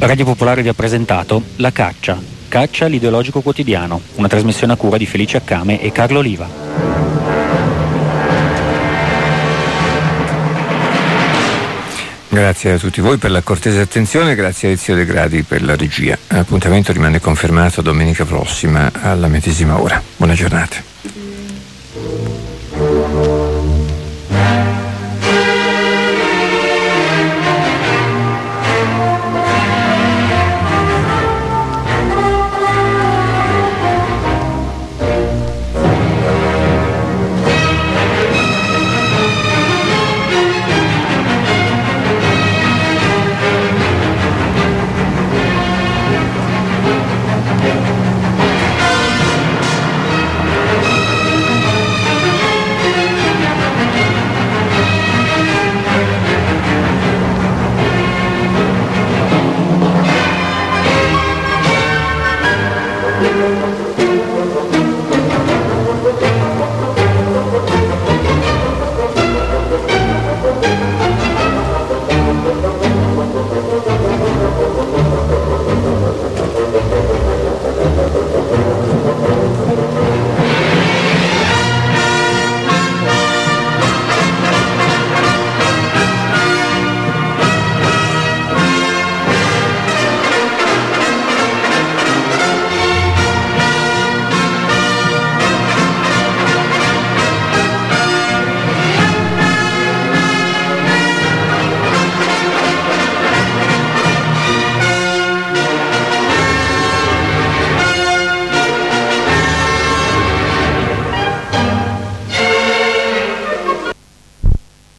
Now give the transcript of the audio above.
Radio Popolare vi ha presentato La Caccia, Caccia l'ideologico quotidiano, una trasmissione a cura di Felice Accame e Carlo Oliva. Grazie a tutti voi per la cortese attenzione, grazie a Ezio De Gradi per la regia. L'appuntamento rimane confermato domenica prossima alla medesima ora. Buona giornata. Thank you.